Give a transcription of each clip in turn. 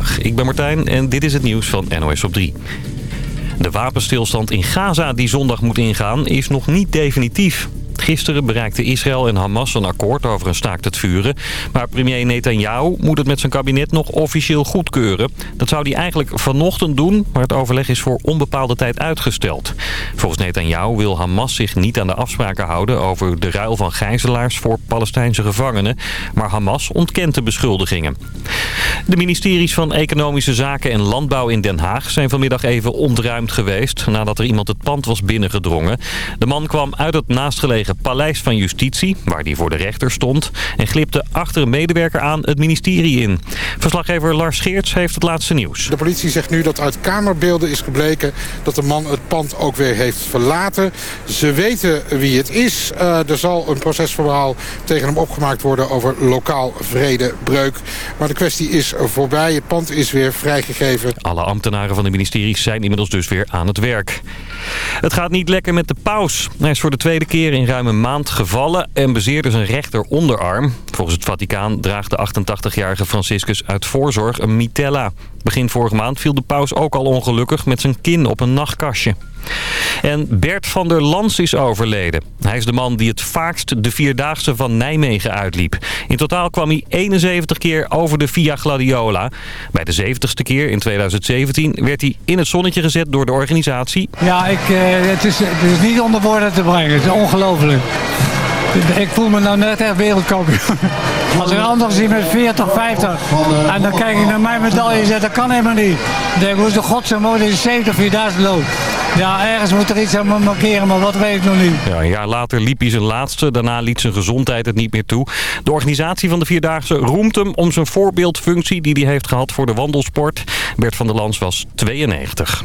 Ik ben Martijn en dit is het nieuws van NOS op 3. De wapenstilstand in Gaza die zondag moet ingaan is nog niet definitief. Gisteren bereikten Israël en Hamas een akkoord over een staakt het vuren. Maar premier Netanyahu moet het met zijn kabinet nog officieel goedkeuren. Dat zou hij eigenlijk vanochtend doen, maar het overleg is voor onbepaalde tijd uitgesteld. Volgens Netanyahu wil Hamas zich niet aan de afspraken houden over de ruil van gijzelaars voor Palestijnse gevangenen. Maar Hamas ontkent de beschuldigingen. De ministeries van Economische Zaken en Landbouw in Den Haag zijn vanmiddag even ontruimd geweest nadat er iemand het pand was binnengedrongen. De man kwam uit het naastgelegen Paleis van Justitie, waar hij voor de rechter stond... en glipte achter een medewerker aan het ministerie in. Verslaggever Lars Geerts heeft het laatste nieuws. De politie zegt nu dat uit kamerbeelden is gebleken... dat de man het pand ook weer heeft verlaten. Ze weten wie het is. Uh, er zal een procesverhaal tegen hem opgemaakt worden... over lokaal vredebreuk. Maar de kwestie is voorbij. Het pand is weer vrijgegeven. Alle ambtenaren van de ministeries zijn inmiddels dus weer aan het werk. Het gaat niet lekker met de paus. Hij is voor de tweede keer in ruim een maand gevallen en bezeerde zijn rechter onderarm. Volgens het Vaticaan draagt de 88-jarige Franciscus uit voorzorg een mitella. Begin vorige maand viel de paus ook al ongelukkig met zijn kin op een nachtkastje. En Bert van der Lans is overleden. Hij is de man die het vaakst de Vierdaagse van Nijmegen uitliep. In totaal kwam hij 71 keer over de Via Gladiola. Bij de 70ste keer in 2017 werd hij in het zonnetje gezet door de organisatie. Ja, ik, uh, het, is, het is niet onder woorden te brengen. Het is ongelooflijk. Ik voel me nou net echt wereldkampioen. Als er anderen zien met 40, 50 en dan kijk ik naar mijn medaille en zeg dat kan helemaal niet. Dan denk ik, hoe is de godsnaam deze 70, 4000 loopt. Ja, ergens moet er iets aan markeren, maar wat weet ik nog niet. Ja, een jaar later liep hij zijn laatste. Daarna liet zijn gezondheid het niet meer toe. De organisatie van de Vierdaagse roemt hem om zijn voorbeeldfunctie die hij heeft gehad voor de wandelsport. Bert van der Lans was 92.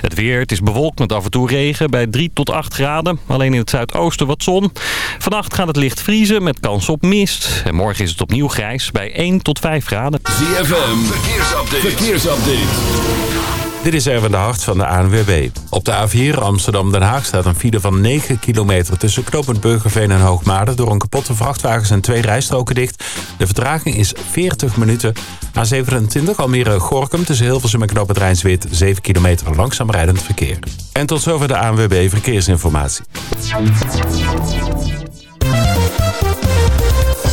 Het weer, het is bewolkt met af en toe regen bij 3 tot 8 graden. Alleen in het zuidoosten wat zon. Vannacht gaat het licht vriezen met kans op mist. En morgen is het opnieuw grijs bij 1 tot 5 graden. ZFM, verkeersupdate. verkeersupdate. Dit is even de hart van de ANWB. Op de A4 Amsterdam-Den Haag staat een file van 9 kilometer... tussen knooppunt Burgerveen en Hoogmade... door een kapotte vrachtwagens en twee rijstroken dicht. De vertraging is 40 minuten. A27 Almere-Gorkum tussen Hilversum en knooppunt Rijnswit... 7 kilometer langzaam rijdend verkeer. En tot zover de ANWB Verkeersinformatie.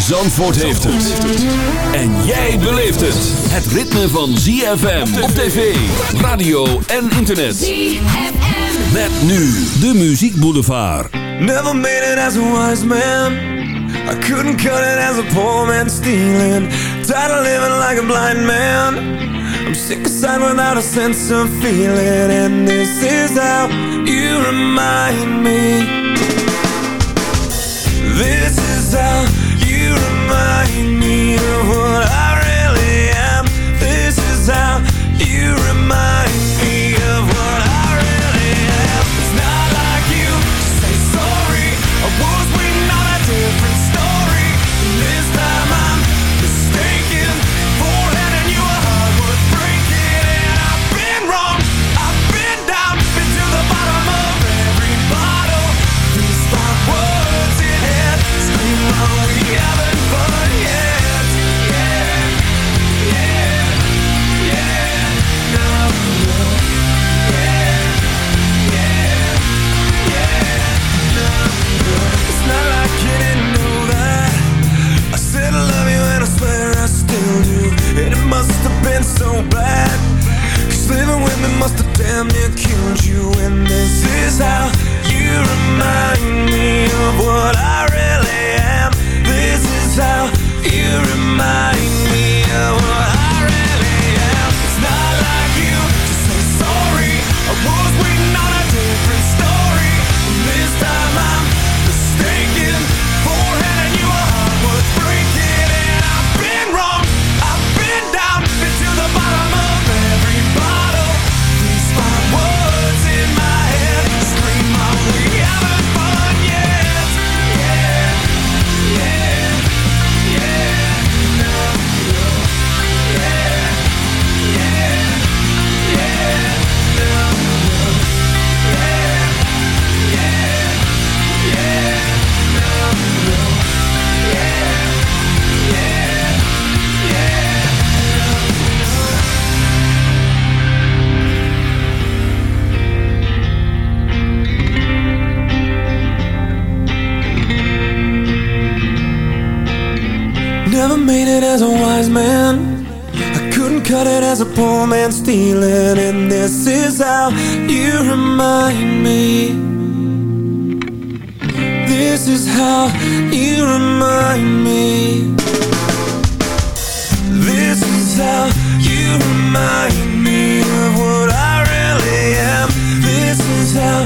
Zandvoort heeft het. En jij beleeft het. Het ritme van ZFM op tv, radio en internet. ZFM. Met nu de Muziek Boulevard. Never made it as a wise man. I couldn't cut it as a poor man stealing. Tired of living like a blind man. I'm sick aside without a sense of feeling. And this is how you remind me. This is how you remind me of what I made it as a wise man. I couldn't cut it as a poor man stealing And this is how you remind me. This is how you remind me. This is how you remind me Of what I really am. This is how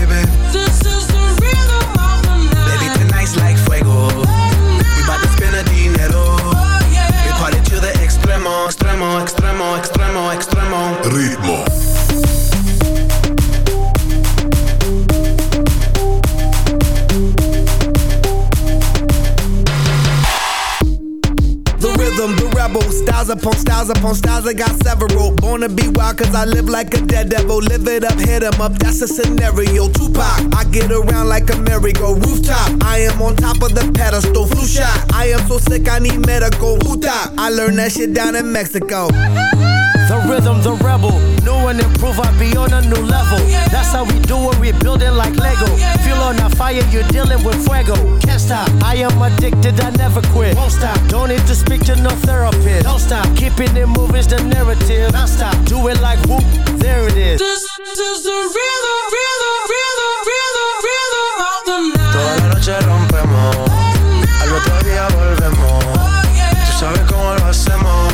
Styles upon styles upon styles, I got several. Born to be wild, cause I live like a dead devil. Live it up, hit 'em up, that's a scenario. Tupac, I get around like a merry-go rooftop. I am on top of the pedestal, flu shot. I am so sick, I need medical. Huta, I learned that shit down in Mexico. The rhythm, the rebel. New and improved, I be on a new level. That's how we do it, we build it like Lego. Feel on a fire, you're dealing with fuego. Can't stop, I am addicted, I never quit. Won't stop, don't need to speak to no therapist. Don't stop, keeping it moving's the narrative. Non stop, do it like whoop, there it is. This is the rhythm, rhythm, rhythm, rhythm, rhythm of the night. Toda la noche rompemos. Al otro día volvemos. Tú sabes cómo lo hacemos,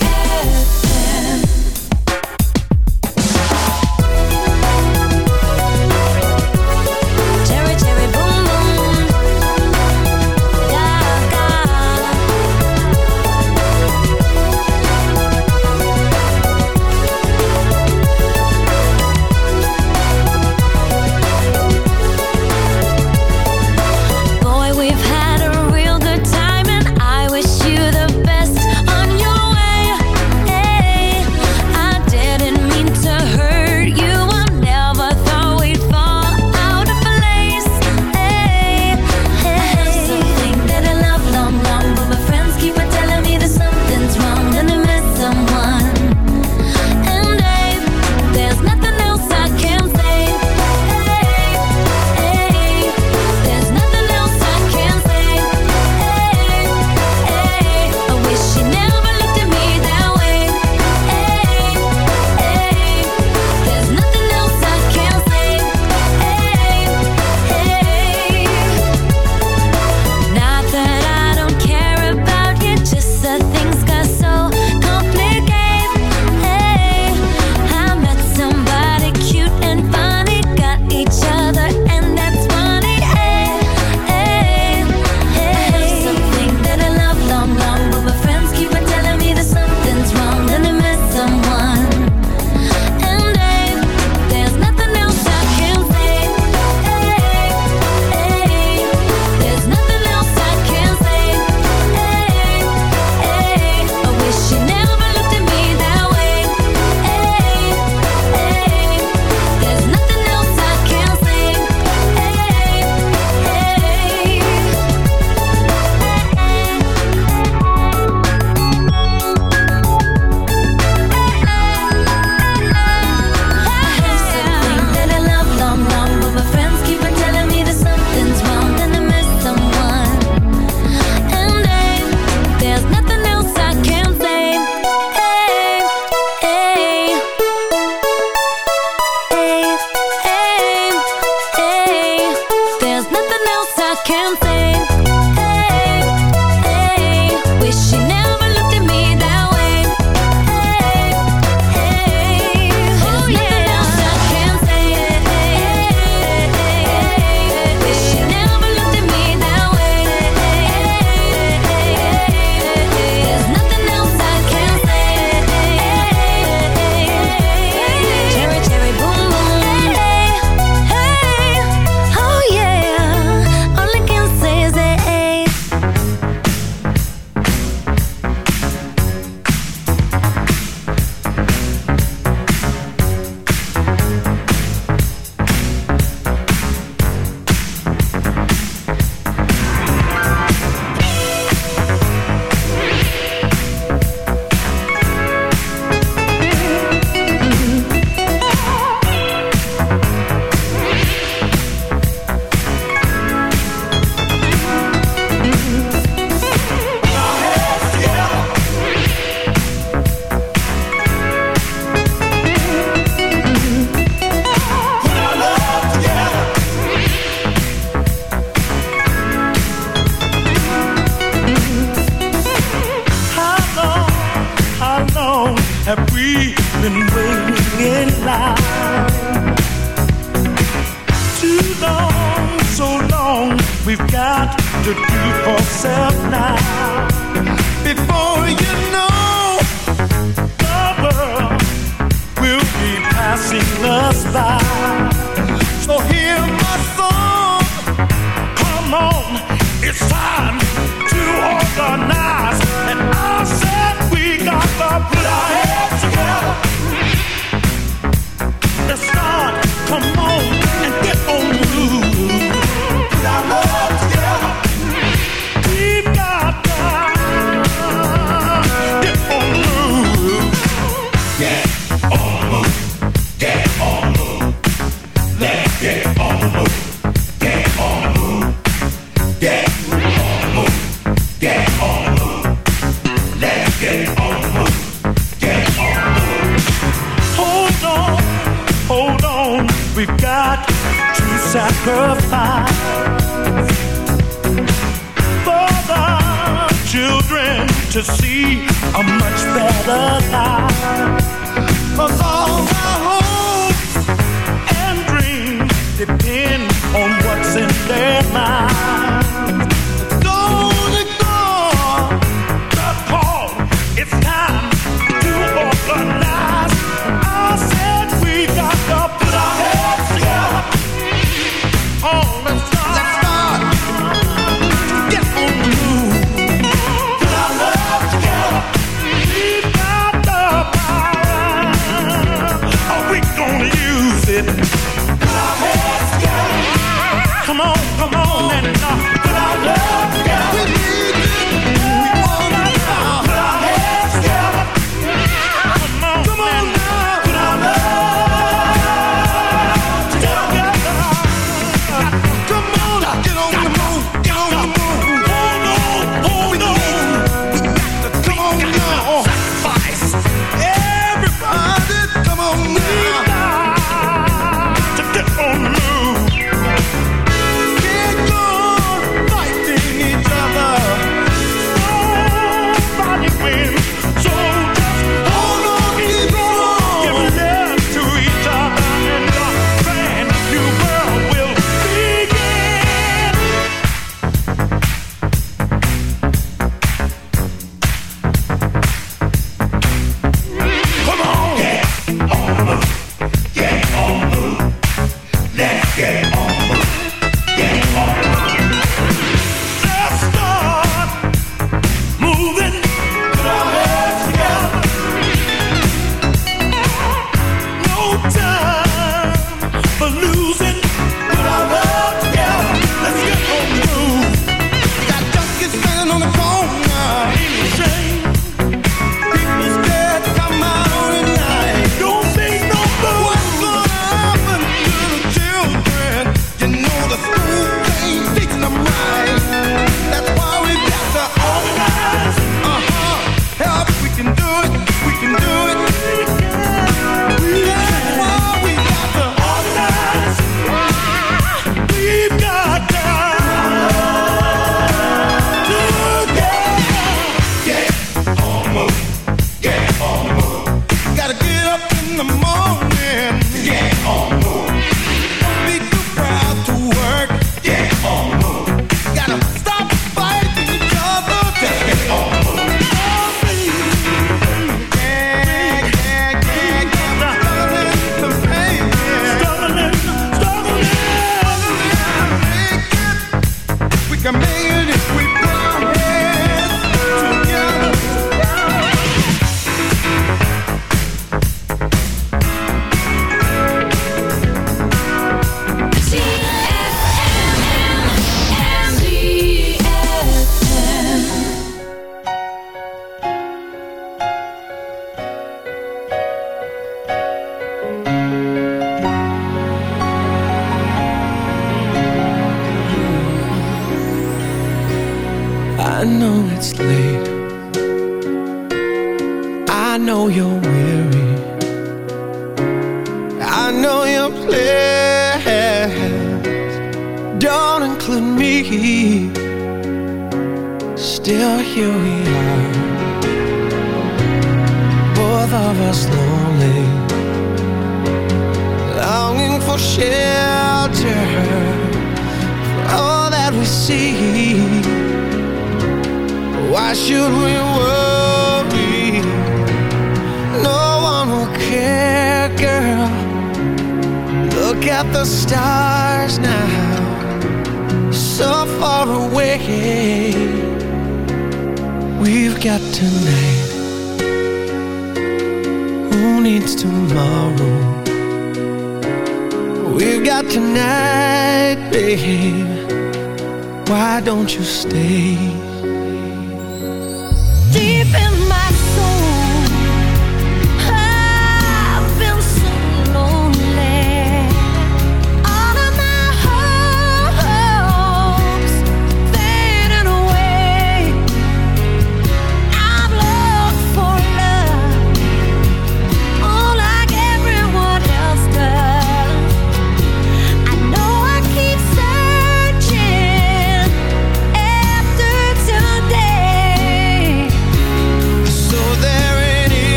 for the children to see a much better all hopes and dreams depend on what's in their mind.